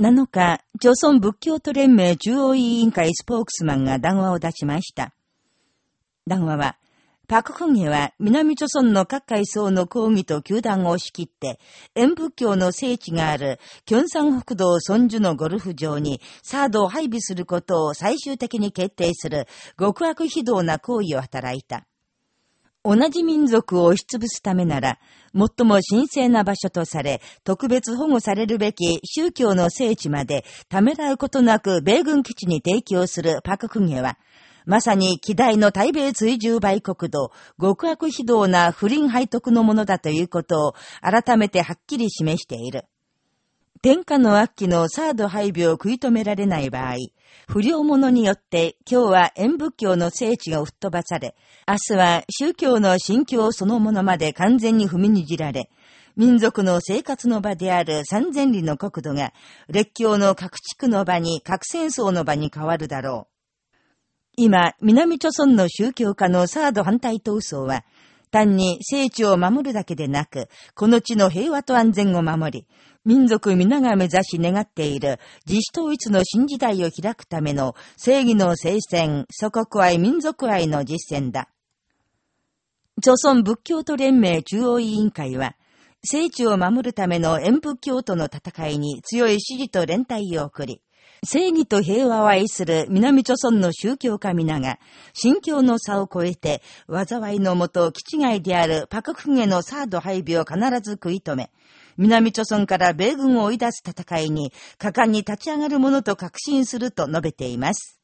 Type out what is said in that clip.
7日、朝鮮仏教徒連盟中央委員会スポークスマンが談話を出しました。談話は、パククンヘは南朝鮮の各階層の抗議と球団を仕切って、演仏教の聖地がある、キョンサン北道孫樹のゴルフ場にサードを配備することを最終的に決定する極悪非道な行為を働いた。同じ民族を押しつぶすためなら、最も神聖な場所とされ、特別保護されるべき宗教の聖地まで、ためらうことなく米軍基地に提供するパククゲは、まさに希代の対米追従売国土、極悪非道な不倫背徳のものだということを改めてはっきり示している。天下の悪鬼のサード配備を食い止められない場合、不良者によって今日は縁仏教の聖地が吹っ飛ばされ、明日は宗教の信教そのものまで完全に踏みにじられ、民族の生活の場である三千里の国土が、列強の各地区の場に、核戦争の場に変わるだろう。今、南朝村の宗教家のサード反対闘争は、単に聖地を守るだけでなく、この地の平和と安全を守り、民族皆が目指し願っている自主統一の新時代を開くための正義の聖戦、祖国愛、民族愛の実践だ。朝鮮仏教徒連盟中央委員会は、聖地を守るための演仏教徒の戦いに強い支持と連帯を送り、正義と平和を愛する南朝村の宗教家皆が、信教の差を超えて、災いのもと基地外であるパククゲのサード配備を必ず食い止め、南朝村から米軍を追い出す戦いに果敢に立ち上がるものと確信すると述べています。